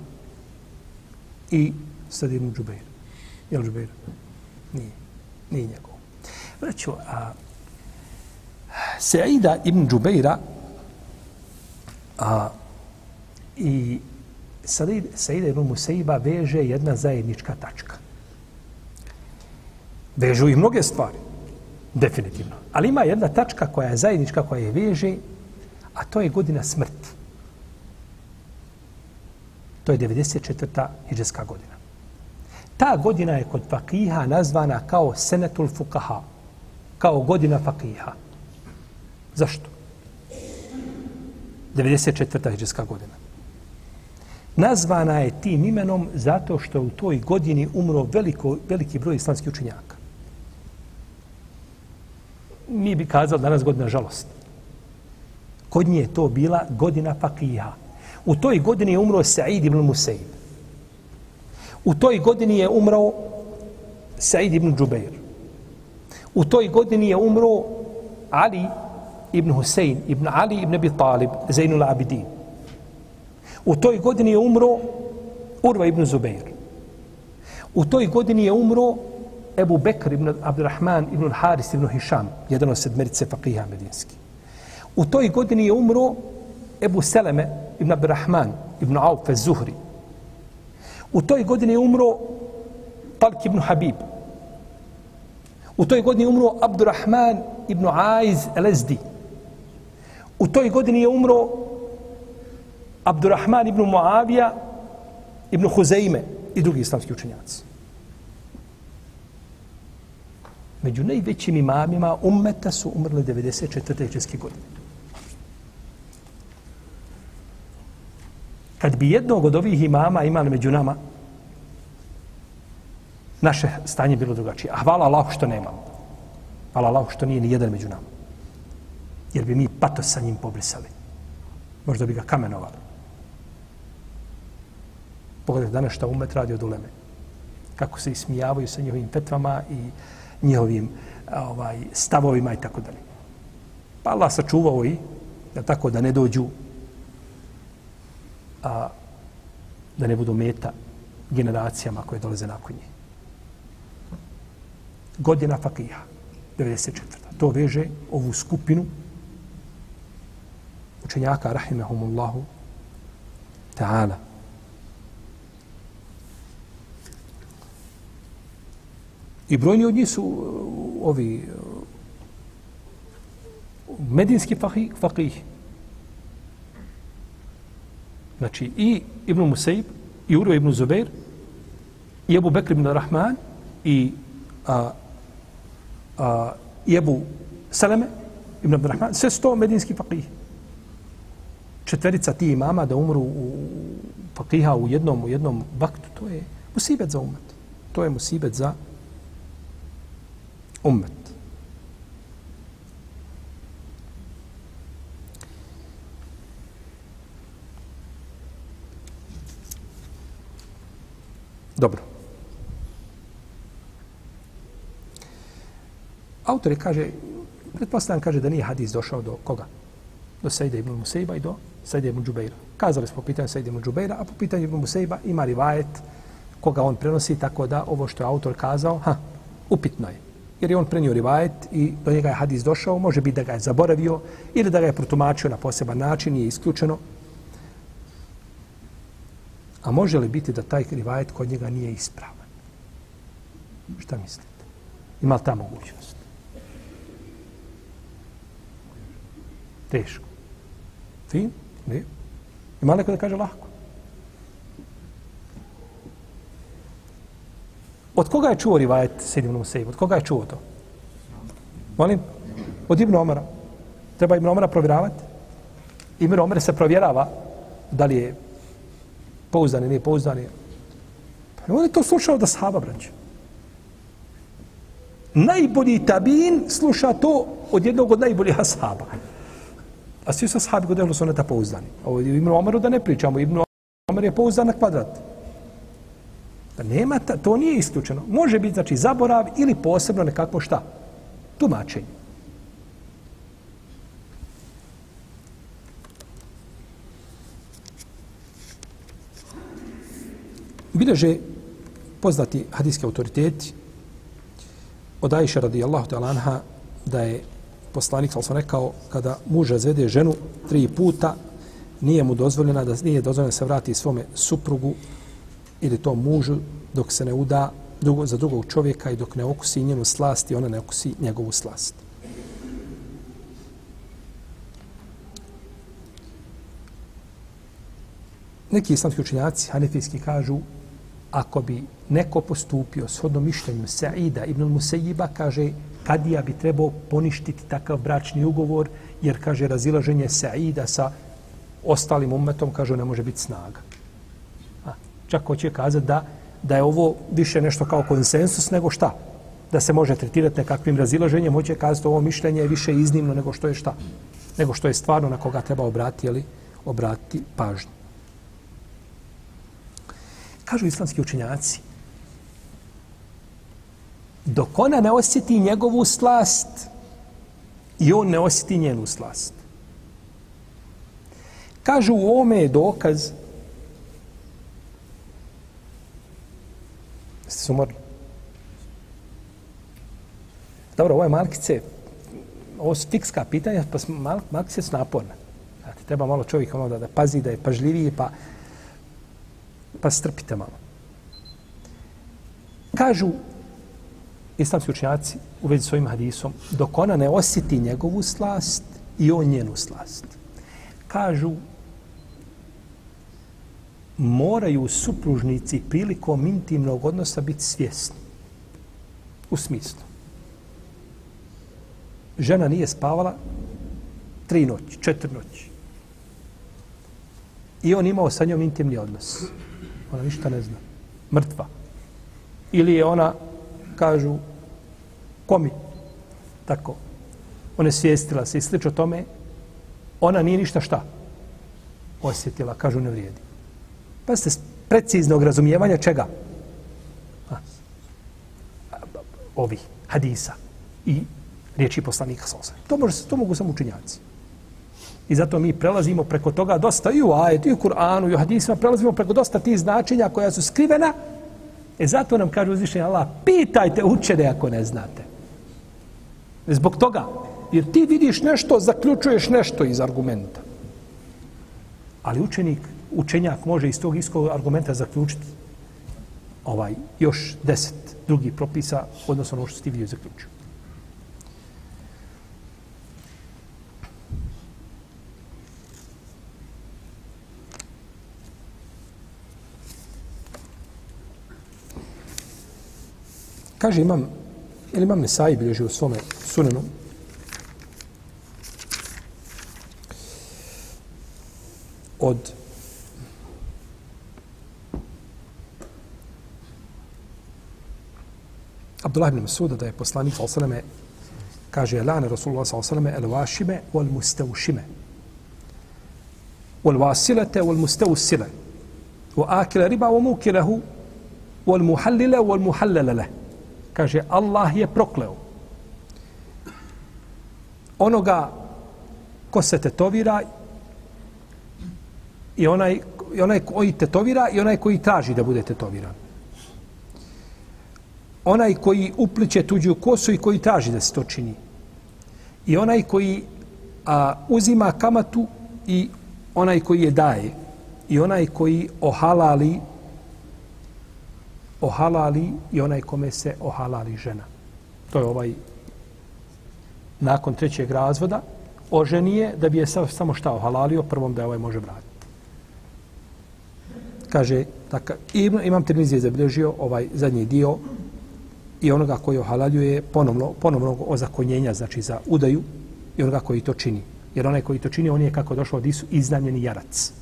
i Sejda ibn Džubeir. Je li Džubeir? Nije. Nije njegov. Vraću, a Sejda ibn Džubeira a, i Saida ibn Musaiba veže jedna zajednička tačka. Vežu i mnoge stvari. Definitivno. Ali ima jedna tačka koja je zajednička, koja je veže, a to je godina smrti. To je 94. iđeska godina. Ta godina je kod fakiha nazvana kao senetul fukaha, kao godina fakiha. Zašto? 94. iđeska godina nazvana je tim imenom zato što u toj godini umro veliko, veliki broj islamskih učenjaka. Mi bi kazali danas godina žalost. Kod nje je to bila godina fakija. U toj godini je umro Sa'id ibn Musaib. U toj godini je umro Sa'id ibn Džubeir. U toj godini je umro Ali ibn Husein, ibn Ali ibn Abi Talib, Zainul Abidin. U toj godini je umro Urva ibn Zubeir. U toj godini je umro Ebu Bekr ibn Abdurrahman ibn Haris ibn Hisham, jedan od sedmerice faqija medinski. U toj godini je umro Ebu Seleme ibn Abdurrahman ibn Auf Zuhri. U toj godini je umro Talk ibn Habib. U toj godini je umro Abdurrahman ibn Aiz al-Ezdi. U toj godini je umro Abdurrahman ibn Muavija ibn Huzeime i drugi islamski učenjaci. Među najvećim imamima ummeta su umrli 94. česke godine. Kad bi jednog od ovih imama imali među nama, naše stanje bilo drugačije. A hvala Allahu što nemamo. Hvala Allahu što nije ni jedan među nama. Jer bi mi pato sa njim pobrisali. Možda bi ga kamenovali. Pogledajte danas šta umet radi od uleme. Kako se ismijavaju sa njihovim petvama i njihovim ovaj, stavovima i tako dalje. Pa Allah sačuvao i da tako da ne dođu a, da ne budu meta generacijama koje dolaze nakon njih. Godina fakija, 94. To veže ovu skupinu učenjaka, rahimahumullahu ta'ala. I brojni od njih su uh, ovi uh, medinski faqih, faqih. Znači i Ibn Musaib, i Uro ibn Zubair, i Ebu Bekr ibn Rahman, i, a, a, i Ebu Saleme ibn Abd Rahman, sve sto medinski faqih. Četverica ti imama da umru u faqiha u jednom, u jednom vaktu, to je musibet za umet. To je musibet za ummet. Dobro. Autor je kaže, pretpostavljam kaže da nije hadis došao do koga? Do Sejda ibn Musejba i do Sejda ibn Džubeira. Kazali smo po pitanju Sejda ibn Džubeira, a po pitanju ibn Musejba ima rivajet koga on prenosi, tako da ovo što je autor kazao, ha, upitno je jer je on prenio rivajet i do njega je hadis došao, može biti da ga je zaboravio ili da ga je protumačio na poseban način, nije isključeno. A može li biti da taj rivajet kod njega nije ispravan? Šta mislite? Ima li ta mogućnost? Teško. Fin? Ne. Ima neko da kaže lahko? Od koga je čuo rivajet Sedim Nusejb? Od koga je čuo to? Molim? Od Ibn Omara. Treba Ibn Omara provjeravati? Ibn Omar se provjerava da li je pouzdan ili nije pouzdan. Pa on je to slušao da sahaba, braće. Najbolji tabin sluša to od jednog od najboljih ashaba. A svi su ashabi kod su ta pouzdani. Ovo je Ibn Omaru da ne pričamo. Ibn Omar je pouzdan na kvadrat. Pa nema, ta, to nije isključeno. Može biti, znači, zaborav ili posebno nekakvo šta? Tumačenje. Bileže poznati hadijski autoriteti od Aisha radijallahu ta'ala anha da je poslanik, sam rekao, kada muž razvede ženu tri puta, nije mu dozvoljena da nije dozvoljena da se vrati svome suprugu ili to mužu dok se ne uda drugo, za drugog čovjeka i dok ne okusi njenu slast i ona ne okusi njegovu slast. Neki islamski učenjaci, hanefijski, kažu ako bi neko postupio s mišljenju Sa'ida ibn Musejiba, kaže kadija bi trebao poništiti takav bračni ugovor, jer kaže razilaženje Sa'ida sa ostalim umetom, kaže ne može biti snaga. Čak hoće kazati da, da je ovo više nešto kao konsensus nego šta? Da se može tretirati nekakvim razilaženjem, hoće kazati ovo mišljenje je više iznimno nego što je šta? Nego što je stvarno na koga treba obratiti, ali obratiti pažnju. Kažu islamski učenjaci, dok ona ne osjeti njegovu slast i on ne osjeti njenu slast. Kažu u ovome je dokaz Jeste su umorni? Dobro, ovo je malkice, ovo su fikska pitanja, pa mal, malkice su naporne. Znate, treba malo čovjek ono da, da pazi, da je pažljiviji, pa, pa strpite malo. Kažu islamski učenjaci u vezi s ovim hadisom, dok ona ne osjeti njegovu slast i on njenu slast. Kažu, moraju supružnici prilikom intimnog odnosa biti svjesni. U smislu. Žena nije spavala tri noći, četiri noći. I on imao sa njom intimni odnos. Ona ništa ne zna. Mrtva. Ili je ona, kažu, komi, tako, one svijestila se i slično tome, ona nije ništa šta osjetila, kažu ne vrijedi. Pa ste preciznog razumijevanja čega? A, ovih hadisa i riječi poslanika sa To, može, to mogu samo učinjaci. I zato mi prelazimo preko toga dosta i u ajet, i u Kur'anu, i u hadisima, prelazimo preko dosta tih značenja koja su skrivena. E zato nam kaže uzvišenje Allah, pitajte učene ako ne znate. E zbog toga, jer ti vidiš nešto, zaključuješ nešto iz argumenta. Ali učenik učenjak može iz tog iskog argumenta zaključiti ovaj još deset drugih propisa odnosno ono što ste vidio zaključio. Kaže imam, ili imam Nesai bilježi u svome sunenu, od Abdullah ibn Masuda da je poslanik sallallahu kaže lana Rasulullah sallallahu alejhi ve selleme wal mustawshime wal vasilete wal mustawsila wa akila riba wa mukilehu wal muhallila wal muhallelele kaže Allah je prokleo onoga ko se tetovira i onaj, i onaj koji tetovira i onaj koji traži da bude tetoviran onaj koji upliče tuđu kosu i koji traži da se to čini. I onaj koji a, uzima kamatu i onaj koji je daje. I onaj koji ohalali ohalali i onaj kome se ohalali žena. To je ovaj nakon trećeg razvoda oženije da bi je samo šta ohalalio, prvom da je ovaj može vratiti. Kaže, tako, imam Tirmizije zabilježio ovaj zadnji dio i onoga koji ohalaljuje ponovno, ponovno ozakonjenja, znači za udaju, i onoga koji to čini. Jer onaj koji to čini, on je kako došao od Isu, iznamljeni jarac.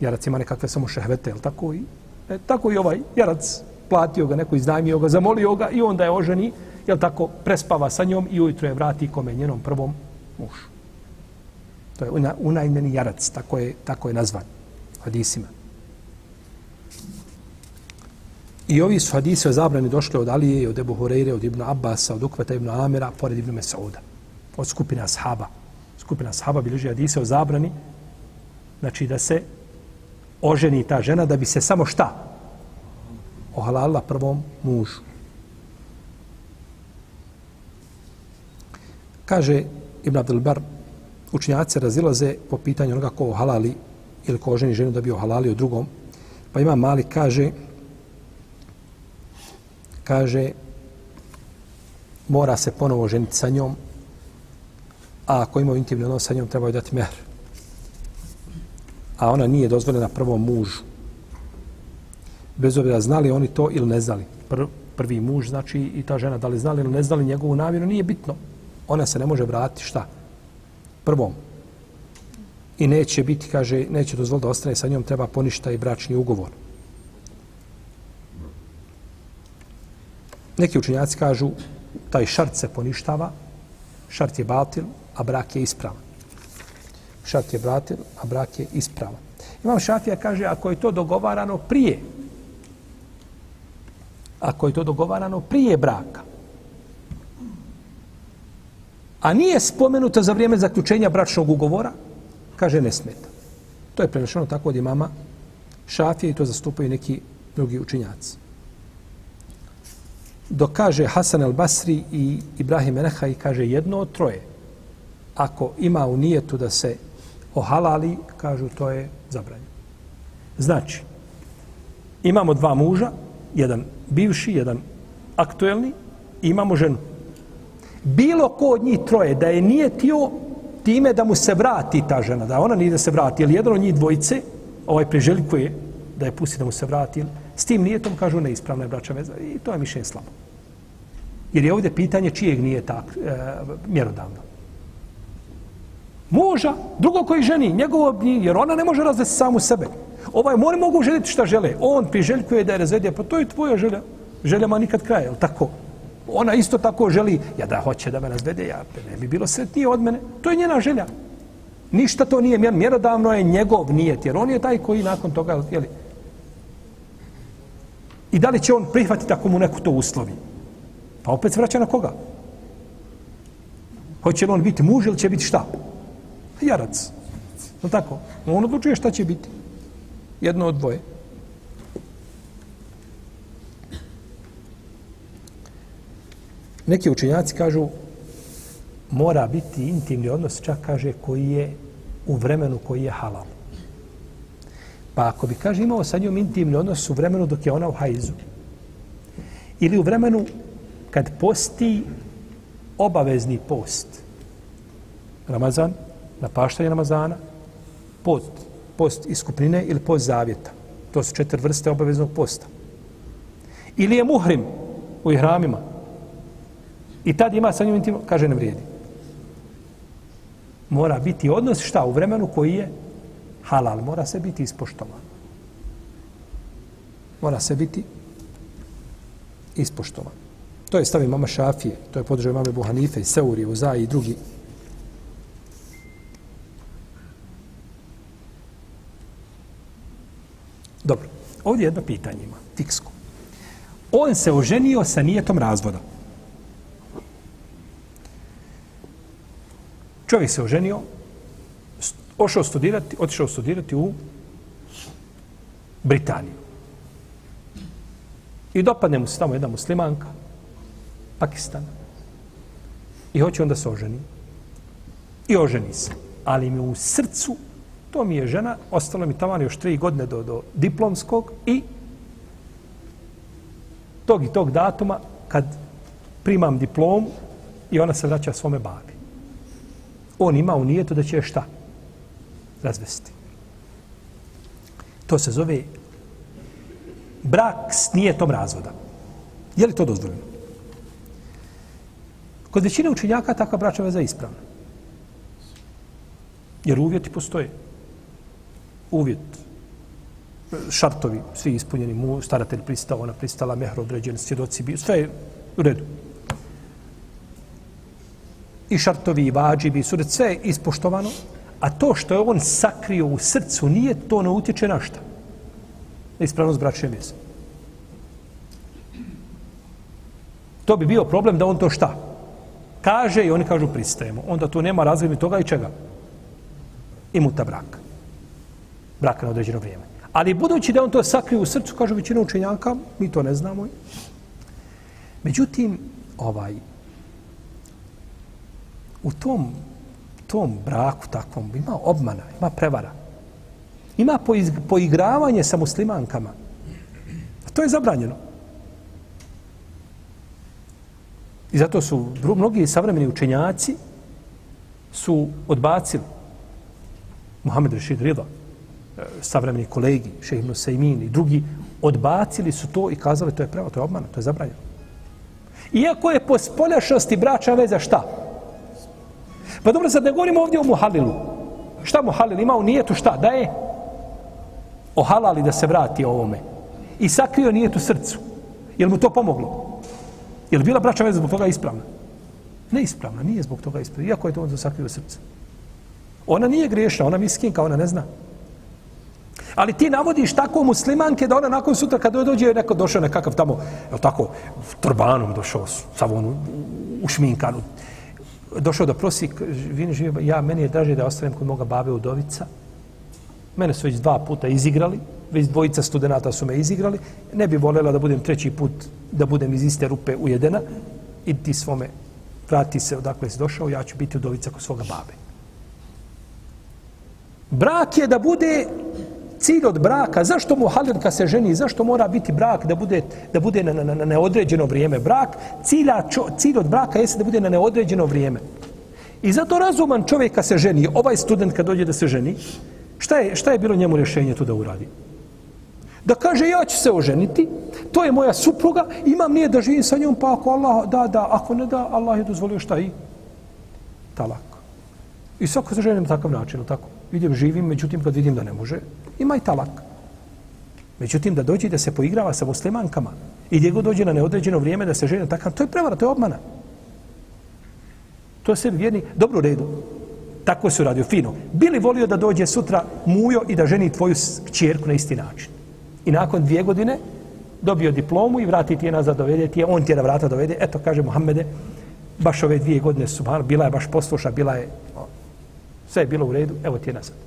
Jarac ima nekakve samo šehvete, jel tako? I, e, tako i ovaj jarac platio ga, neko iznajmio ga, zamolio ga i onda je oženi, jel tako, prespava sa njom i ujutro je vrati kome njenom prvom mušu. To je unajmeni jarac, tako je, tako je nazvan hadisima. I ovi su hadise o zabrani došli od Alije i od Ebu Horeire, od Ibn Abbasa, od Ukveta Ibn Amira, pored Ibn Mesauda. Od skupine ashaba. Skupina ashaba bilježi hadise o zabrani, znači da se oženi ta žena da bi se samo šta? Ohalala prvom mužu. Kaže Ibn Abdelbar, učinjaci razilaze po pitanju onoga ko ohalali ili ko oženi ženu da bi ohalali u drugom. Pa ima mali, kaže, kaže mora se ponovo ženiti sa njom a ako imao intimni odnos sa njom treba joj dati mehr. A ona nije dozvoljena prvom mužu. Bez obzira znali oni to ili ne znali. Pr prvi muž znači i ta žena da li znali ili ne znali njegovu namjeru nije bitno. Ona se ne može vratiti šta? Prvom. I neće biti, kaže, neće dozvoliti da ostane sa njom, treba poništa i bračni ugovor. Neki učenjaci kažu, taj šart se poništava, šart je batil, a brak je ispravan. Šart je batil, a brak je ispravan. Imam Šafija kaže, ako je to dogovarano prije, ako je to dogovarano prije braka, a nije spomenuto za vrijeme zaključenja bračnog ugovora, kaže ne smeta. To je prenešeno tako od imama Šafije i to zastupaju neki drugi učinjaci. Dok kaže Hasan al Basri i Ibrahim Eneha i kaže jedno od troje, ako ima u nijetu da se ohalali, kažu to je zabranjeno. Znači, imamo dva muža, jedan bivši, jedan aktuelni, i imamo ženu. Bilo ko od njih troje da je nijetio time da mu se vrati ta žena, da ona nije da se vrati, ili jedan od njih dvojice, ovaj preželjkuje da je pusti da mu se vrati, s tim nijetom kažu neispravna je braća veza i to je mišljenje slabo. Jer je ovdje pitanje čijeg nije tak e, mjerodavno. Muža, drugo koji ženi, njegovo, jer ona ne može razvesti samu sebe. Ovaj, oni mogu željeti šta žele. On priželjkuje da je razvedio, pa to je tvoja želja. Željama nikad kraja, je tako? Ona isto tako želi, ja da hoće da me razvede, ja ne bi bilo sretnije od mene. To je njena želja. Ništa to nije mjer, mjerodavno je njegov nijet, jer on je taj koji nakon toga, jeli, I da li će on prihvatiti ako mu neko to uslovi? Pa opet se vraća na koga? Hoće li on biti muž ili će biti šta? Pa jarac. Je tako? On odlučuje šta će biti. Jedno od dvoje. Neki učenjaci kažu mora biti intimni odnos, čak kaže koji je u vremenu koji je halal. Pa ako bi, kaže, imao sa njom intimni odnos u vremenu dok je ona u hajzu, ili u vremenu kad posti obavezni post, Ramazan, napaštanje Ramazana, post, post iskupnine ili post zavjeta. To su četiri vrste obaveznog posta. Ili je muhrim u ihramima, I tad ima sa njim intimno, kaže ne vrijedi. Mora biti odnos šta u vremenu koji je halal, mora se biti ispoštovan. Mora se biti ispoštovan. To je stavi mama Šafije, to je podržaj mame Buhanife, Seuri, Uzaji i drugi. Dobro, ovdje jedno pitanje ima, fiksko. On se oženio sa nijetom razvoda. Čovjek se oženio, ošao studirati, otišao studirati u Britaniju. I dopadne mu se tamo jedna muslimanka, Pakistan. I hoće onda se oženi. I oženi se. Ali mi u srcu, to mi je žena, ostalo mi tamo još tri godine do, do diplomskog i tog i tog datuma kad primam diplom i ona se vraća svome babi on ima u nijetu da će šta? Razvesti. To se zove brak s nijetom razvoda. Je li to dozvoljeno? Kod većine učenjaka takva bračna veza je ispravna. Jer uvjeti postoje. Uvjet, šartovi, svi ispunjeni, mu, staratelj pristao, ona pristala, mehro određen, svjedoci bio, sve je u redu i šartovi i vađivi, suret, sve je ispoštovano, a to što je on sakrio u srcu, nije to ne utječe na šta? Na ispravnost bračne veze. To bi bio problem da on to šta? Kaže i oni kažu pristajemo. Onda tu nema razvijemi toga i čega? I muta brak. Brak na određeno vrijeme. Ali budući da on to sakrio u srcu, kažu većina učenjaka, mi to ne znamo. Međutim, ovaj, u tom, tom braku takvom ima obmana, ima prevara. Ima poigravanje sa muslimankama. A to je zabranjeno. I zato su mnogi savremeni učenjaci su odbacili Muhammed Rashid Rida, e, savremeni kolegi, Šehi Nusaymin i drugi, odbacili su to i kazali to je pravo, to je obmana, to je zabranjeno. Iako je po spoljašnosti braća veza šta? Pa dobro, sad ne govorimo ovdje o Muhalilu. Šta muhalil ima u nijetu šta? Da je ohalali da se vrati ovome. I sakrio nijet u srcu. Je mu to pomoglo? Je li bila braća veza zbog toga ispravna? Neispravna, nije zbog toga ispravna. Iako je to on sakrio u srcu. Ona nije griješna, ona miskinka, ona ne zna. Ali ti navodiš tako muslimanke da ona nakon sutra kad dođe neko došao nekakav tamo, je tako, turbanom došao, sav on u šminkanu, došao da prosi, vini živi, ja, meni je draže da ostanem kod moga babe Udovica. Mene su već dva puta izigrali, već dvojica studenta su me izigrali. Ne bi voljela da budem treći put, da budem iz iste rupe ujedena i ti svome vrati se odakle si došao, ja ću biti Udovica kod svoga babe. Brak je da bude cilj od braka, zašto mu halil kad se ženi, zašto mora biti brak da bude, da bude na, na, na neodređeno vrijeme? Brak, cilja, čo, cilj od braka jeste da bude na neodređeno vrijeme. I zato razuman čovjek kad se ženi, ovaj student kad dođe da se ženi, šta je, šta je bilo njemu rješenje tu da uradi? Da kaže ja ću se oženiti, to je moja supruga, imam nije da živim sa njom, pa ako Allah da, da, ako ne da, Allah je dozvolio šta i? Talak. I svako se ženi na takav način, tako? Vidim, živim, međutim, kad vidim da ne može, ima i talak. Međutim, da dođe da se poigrava sa muslimankama i gdje god dođe na neodređeno vrijeme da se žene takav, to je prevara, to je obmana. To se vjerni, dobro redu. Tako se uradio, fino. Bili volio da dođe sutra mujo i da ženi tvoju čjerku na isti način. I nakon dvije godine dobio diplomu i vrati ti je nazad, dovede ti je, on ti je na vrata dovede. Eto, kaže Muhammede, baš ove dvije godine su, bila je baš posluša, bila je, sve je bilo u redu, evo ti je nazad.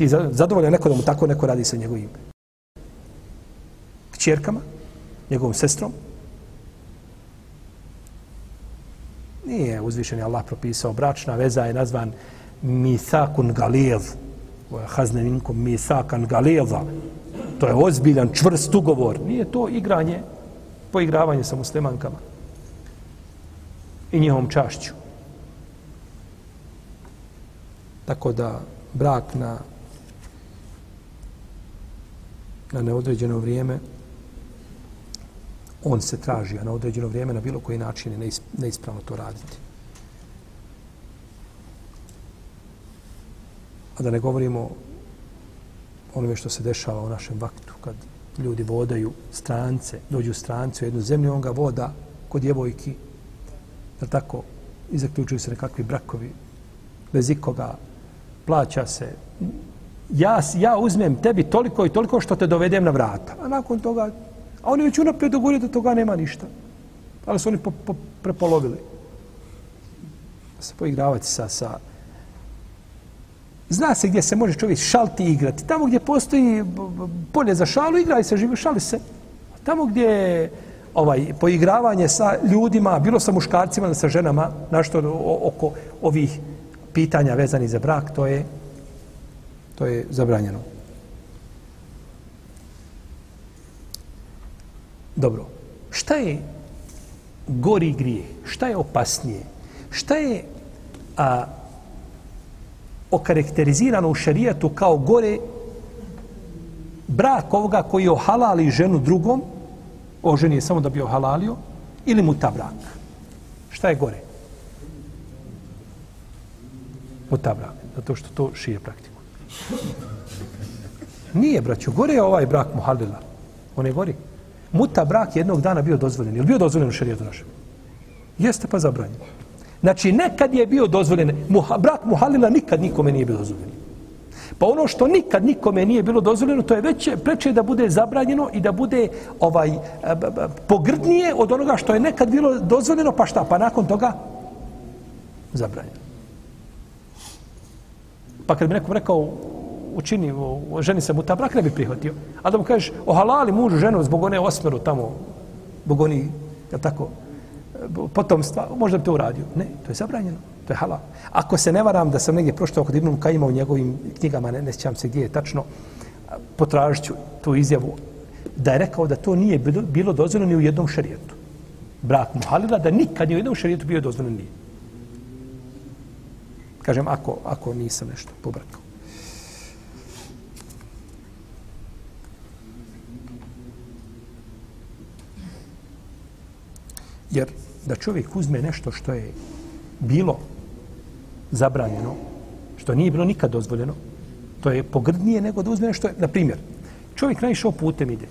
Ti zadovoljan neko da mu tako neko radi sa njegovim kćerkama, njegovom sestrom. Nije uzvišen Allah propisao. Bračna veza je nazvan misakun Galijev. Hazneninkom misakan Galijeva. To je ozbiljan, čvrst ugovor. Nije to igranje, poigravanje sa muslimankama i njihovom čašću. Tako da brak na na neodređeno vrijeme on se traži, a na određeno vrijeme na bilo koji način je neispravno to raditi. A da ne govorimo onome što se dešava u našem vaktu, kad ljudi vodaju strance, dođu strance u jednu zemlju, on ga voda kod djevojki, jer tako, i zaključuju se nekakvi brakovi, bez ikoga, plaća se, ja, ja uzmem tebi toliko i toliko što te dovedem na vrata. A nakon toga, a oni već unaprijed dogovorili da toga nema ništa. Ali su oni po, po, prepolovili. Da se poigravati sa, sa... Zna se gdje se može čovjek šalti igrati. Tamo gdje postoji polje za šalu, igraj se, živi, šali se. Tamo gdje ovaj, poigravanje sa ljudima, bilo sa muškarcima, sa ženama, našto oko ovih pitanja vezani za brak, to je to je zabranjeno. Dobro, šta je gori grije? Šta je opasnije? Šta je a, okarakterizirano u šarijatu kao gore brak ovoga koji ohalali ženu drugom, o ženi je samo da bi ohalalio, ili mu ta brak? Šta je gore? Mu ta brak, zato što to šije praktiku. Nije, braću, gore je ovaj brak muhalila. On je gori. Muta brak jednog dana bio dozvoljen. Je bio dozvoljen u šarijetu našem? Jeste pa zabranjen. Znači, nekad je bio dozvoljen. Muha, brak muhalila nikad nikome nije bio dozvoljen. Pa ono što nikad nikome nije bilo dozvoljeno, to je već preče da bude zabranjeno i da bude ovaj pogrdnije od onoga što je nekad bilo dozvoljeno, pa šta? Pa nakon toga zabranjeno. Pa kad bi nekom rekao, učini, ženi se mu ta brak ne bi prihvatio. A da mu kažeš, ohalali mužu ženu zbog one osmeru tamo, zbog oni, ja tako, potomstva, možda bi to uradio. Ne, to je zabranjeno. To je halal. Ako se ne varam da sam negdje proštao kod Ibnom Kajima u njegovim knjigama, ne, ne sjećam se gdje je tačno, potražit ću tu izjavu, da je rekao da to nije bilo dozvoljeno ni u jednom šarijetu. Brak mu halila da nikad ni u jednom šarijetu bio dozvoljeno nije. Kažem, ako, ako nisam nešto pobrkao. Jer da čovjek uzme nešto što je bilo zabranjeno što nije bilo nikad dozvoljeno, to je pogrdnije nego da uzme nešto, na primjer, čovjek naišao putem ide.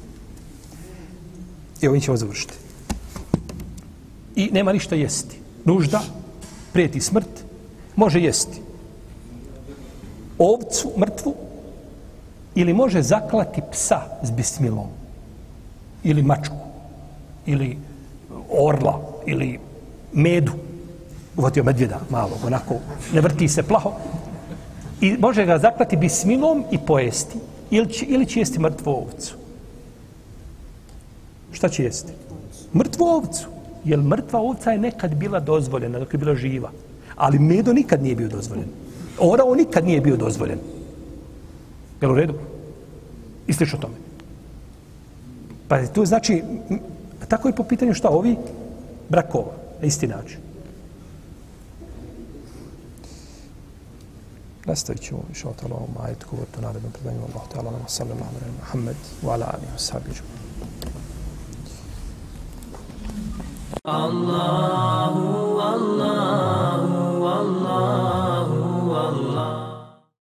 I ovim ćemo završiti. I nema ništa jesti. Nužda, prijeti smrt, može jesti ovcu mrtvu ili može zaklati psa s bismilom ili mačku ili orla ili medu. Uvatio medvjeda malo onako ne vrti se plaho. I može ga zaklati bismilom i pojesti ili će, ili će jesti mrtvu ovcu. Šta će jesti? Mrtvu ovcu. Jer mrtva ovca je nekad bila dozvoljena dok je bila živa? Ali medo nikad nije bio dozvoljen orao nikad nije bio dozvoljen. Jel u redu? I slično tome. Pa to znači, tako je po pitanju šta ovi brakova, na isti način. Nastavit ćemo više o tala ovom ajetu govoriti o narednom predanju. Allah te ala nama wa Muhammed wa ala alihi wa sahbihi. Allah الله